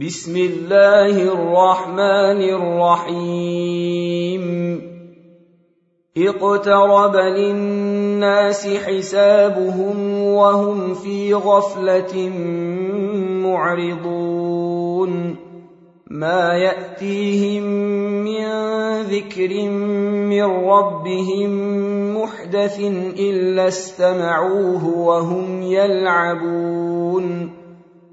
بسم الله الرحمن الرحيم. اقترب للناس حسابهم وهم في غفلة معرضون. ما يأتيهم من ذكر من ربهم محدث إلا استمعوه وهم يلعبون.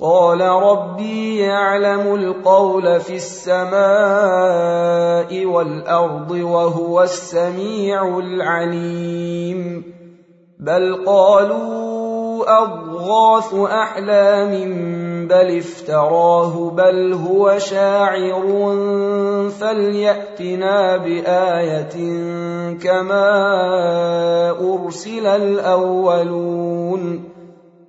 قال ربي يعلم القول في السماء والأرض وهو السميع العليم. بل قالوا أضغاث أحلام بل افتراه بل هو شاعر. فليأتنا بآية كما أرسل الأولون.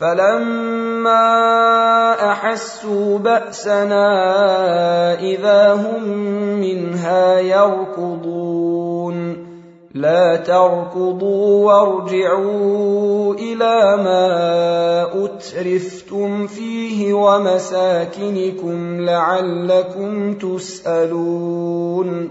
فلما احسوا باسنا اذا هم منها يركضون لا تركضوا وارجعوا إلى ما اترفتم فيه ومساكنكم لعلكم تسالون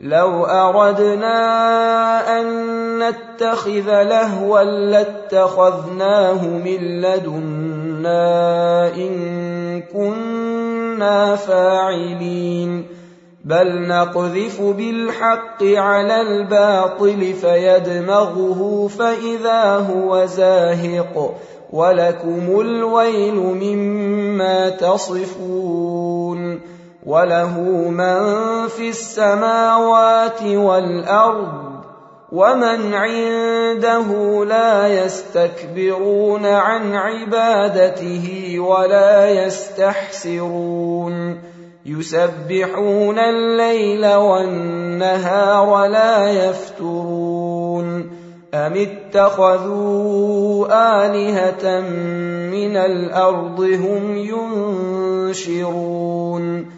لو أردنا أن نتخذ لهوا لاتخذناه من لدنا إن كنا فاعلين. بل نقذف بالحق على الباطل فيدمغه فإذا هو زاهق. ولكم الويل مما تصفون. وله من في السماوات والأرض ومن عنده لا يستكبرون عن عبادته ولا يستحسرون. يسبحون الليل والنهار لا يفترون. أم اتخذوا آلهة من الأرض هم ينشرون.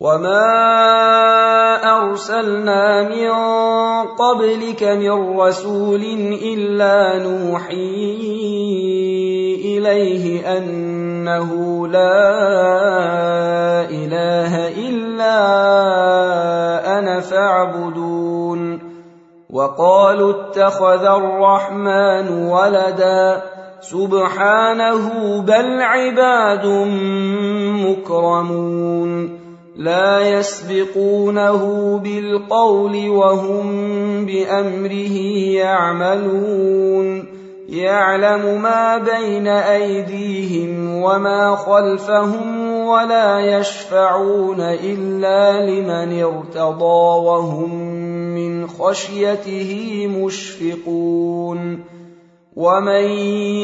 وما ارسلنا من قبلك من رسول الا نوحي اليه انه لا اله الا أنا فاعبدون وقالوا اتخذ الرحمن ولدا سبحانه بل عباد مكرمون لا يسبقونه بالقول وهم بأمره يعملون. يعلم ما بين أيديهم وما خلفهم ولا يشفعون إلا لمن ارتضى وهم من خشيته مشفقون. ومن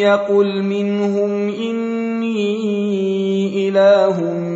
يقل منهم إني إله من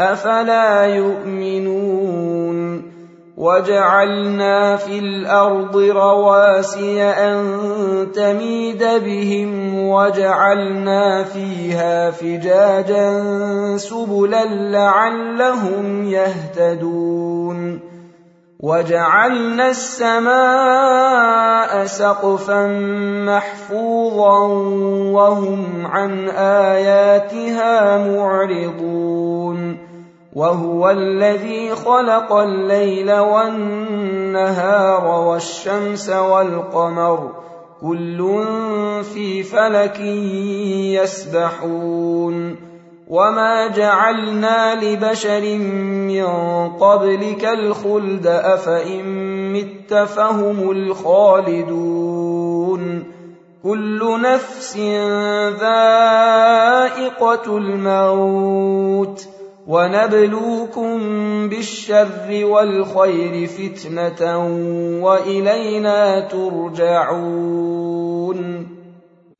أفلا يؤمنون وجعلنا في الأرض رواسي أن تميد بهم وجعلنا فيها فجاجا سبلا لعلهم يهتدون وجعلنا السماء سقفا محفوظا وهم عن آياتها معرضون وهو الذي خلق الليل والنهار والشمس والقمر كل في فلك يسبحون وما جعلنا لبشر من قبلك الخلد افان مت فهم الخالدون كل نفس ذائقه الموت ونبلوكم بالشر والخير فتنه والينا ترجعون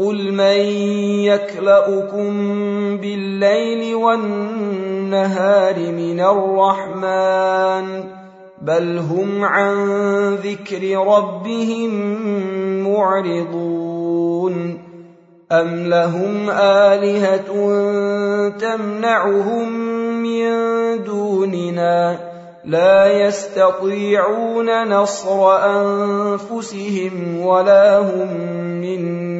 قل من يكلاكم بالليل والنهار من الرحمن بل هم عن ذكر ربهم معرضون أم لهم آلهة تمنعهم من دوننا لا يستطيعون نصر أنفسهم ولا هم منا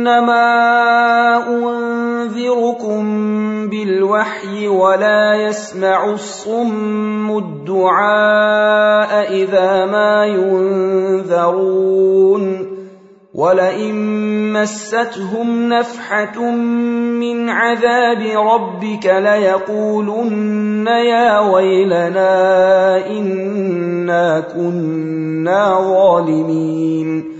إنما أنذركم بالوحي ولا يسمع الصم الدعاء إذا ما ينذرون ولئن مستهم نفحة من عذاب ربك ليقولن يا ويلنا إنا كنا ظالمين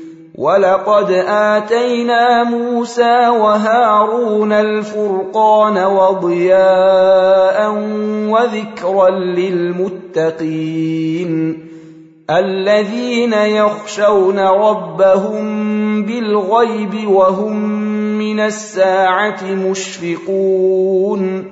ولقد اتينا موسى وهارون الفرقان وضياء وذكرا للمتقين الذين يخشون ربهم بالغيب وهم من الساعة مشفقون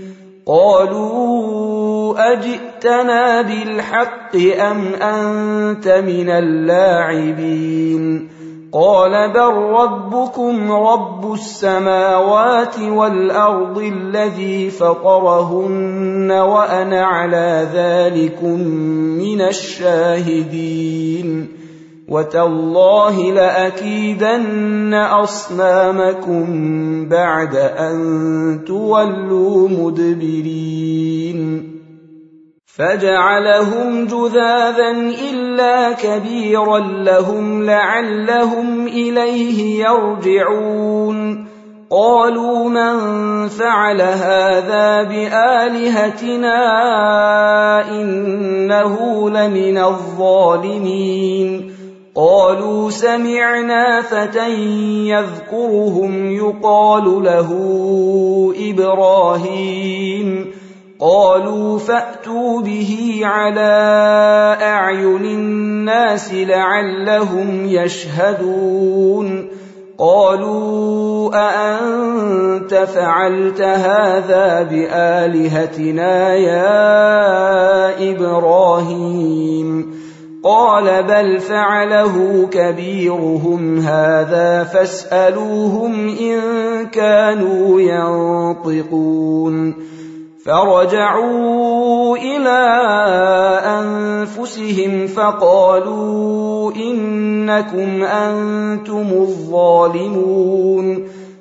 قالوا أجئتنا بالحق أم أنت من اللاعبين قال بل ربكم رب السماوات والأرض الذي فطرهن وأنا على ذلكم من الشاهدين وتالله لأكيدن أصنامكم بعد أن تولوا مدبرين. فجعلهم جذاذا إلا كبيرا لهم لعلهم إليه يرجعون. قالوا من فعل هذا بآلهتنا إنه لمن الظالمين. قالوا سمعنا فتى يذكرهم يقال له إبراهيم. قالوا فأتوا به على أعين الناس لعلهم يشهدون. قالوا أأنت فعلت هذا بآلهتنا يا إبراهيم؟ قال بل فعله كبيرهم هذا فاسألوهم إن كانوا ينطقون. فرجعوا إلى أنفسهم فقالوا إنكم أنتم الظالمون.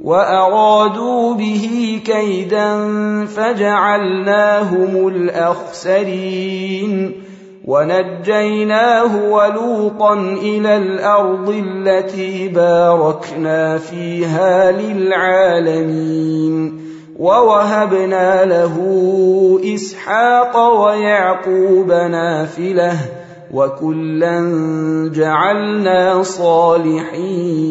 وأرادوا به كيدا فجعلناهم الأخسرين ونجيناه ولوطا إلى الأرض التي باركنا فيها للعالمين ووهبنا له إسحاق ويعقوب نافلة وكلا جعلنا صالحين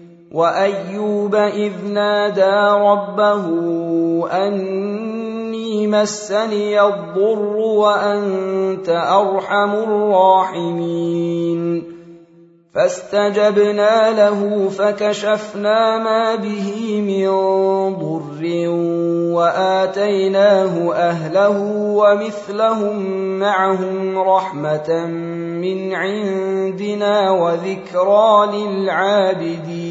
وأيوب إذ نادى ربه أني مسني الضر وأنت أرحم الراحمين. فاستجبنا له فكشفنا ما به من ضر وآتيناه أهله ومثلهم معهم رحمة من عندنا وذكرى للعابدين.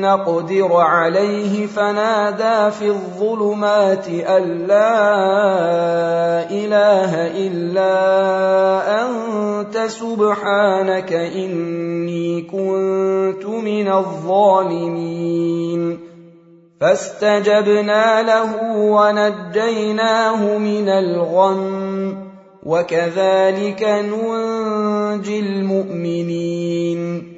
نقدر عليه فنادى في الظلمات أن لا إله إلا أنت سبحانك إني كنت من الظالمين. فاستجبنا له ونجيناه من الغم وكذلك ننجي المؤمنين.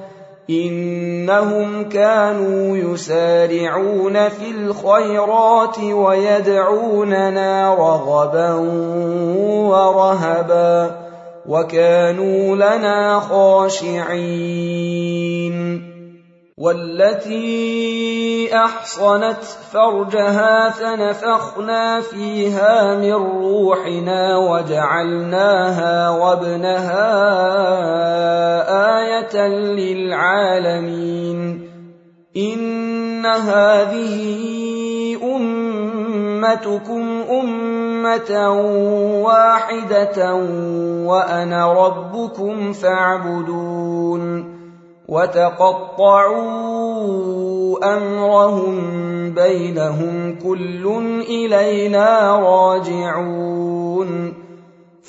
إنهم كانوا يسارعون في الخيرات ويدعوننا رغبا ورهبا وكانوا لنا خاشعين والتي أحصنت فرجها فنفخنا فيها من روحنا وجعلناها وابنها إيه للعالمين ان هذه امتكم امه واحدة وأنا ربكم فاعبدون وتقطعوا امرهم بينهم كل الينا راجعون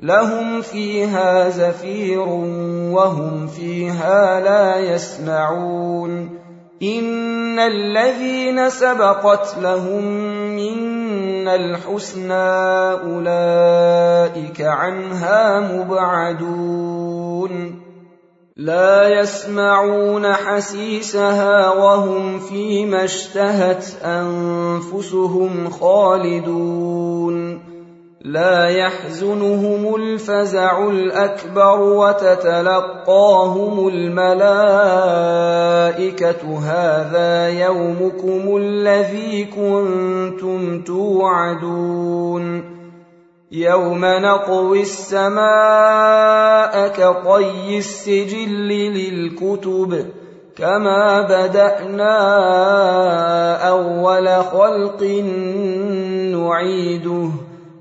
لهم فيها زفير وهم فيها لا يسمعون. إن الذين سبقت لهم منا الحسنى أولئك عنها مبعدون. لا يسمعون حسيسها وهم فيما اشتهت أنفسهم خالدون. لا يحزنهم الفزع الأكبر وتتلقاهم الملائكة هذا يومكم الذي كنتم توعدون يوم نطوي السماء كطي السجل للكتب كما بدأنا أول خلق نعيده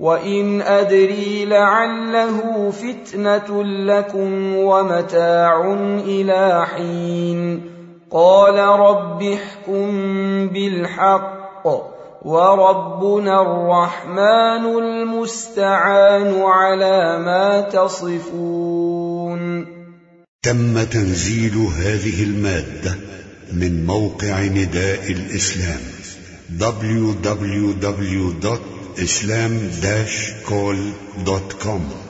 وان ادري لعله فتنه لكم ومتاع إلى حين قال رب احكم بالحق وربنا الرحمن المستعان على ما تصفون تم تنزيل هذه المادة من موقع نداء الإسلام islam-call.com